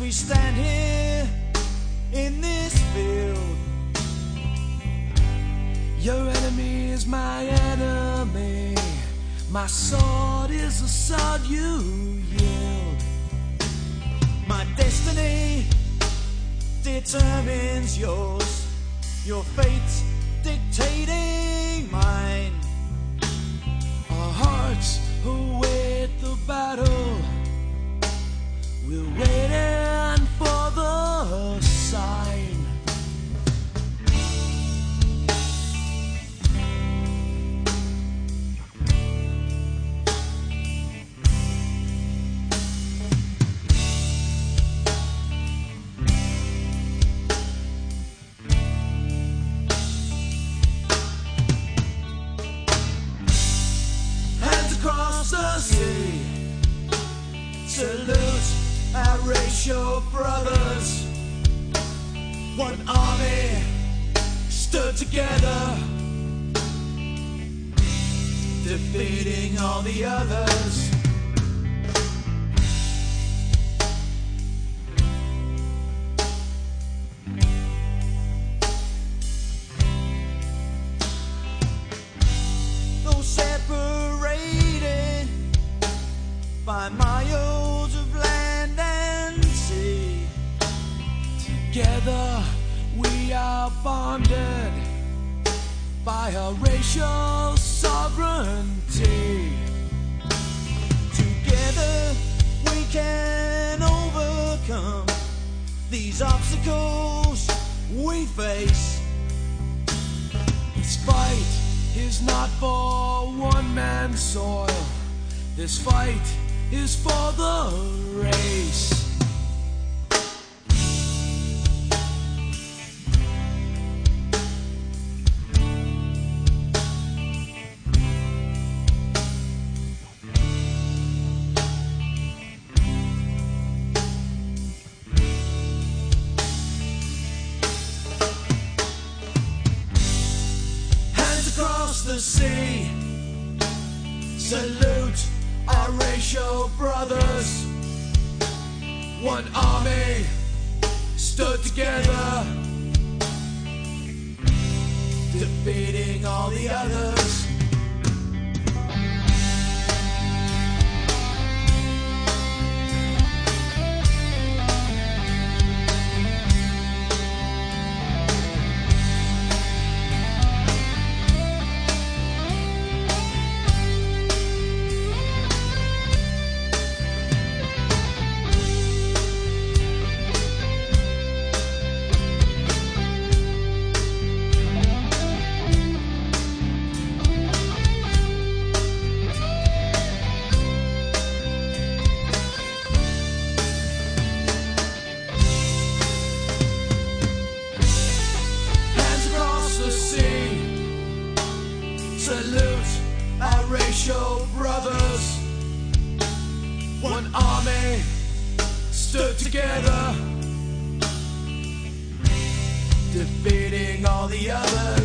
we stand here in this field. Your enemy is my enemy. My sword is the sword you yield. My destiny determines yours. Your fate dictating mine. Our hearts the brothers. One army stood together, defeating all the others. Though separated by miles of Together we are bonded by a racial sovereignty. Together we can overcome these obstacles we face. This fight is not for one man's soil. This fight is for the race. The sea. Salute our racial brothers. One army stood together, defeating all the One army stood together, defeating all the others.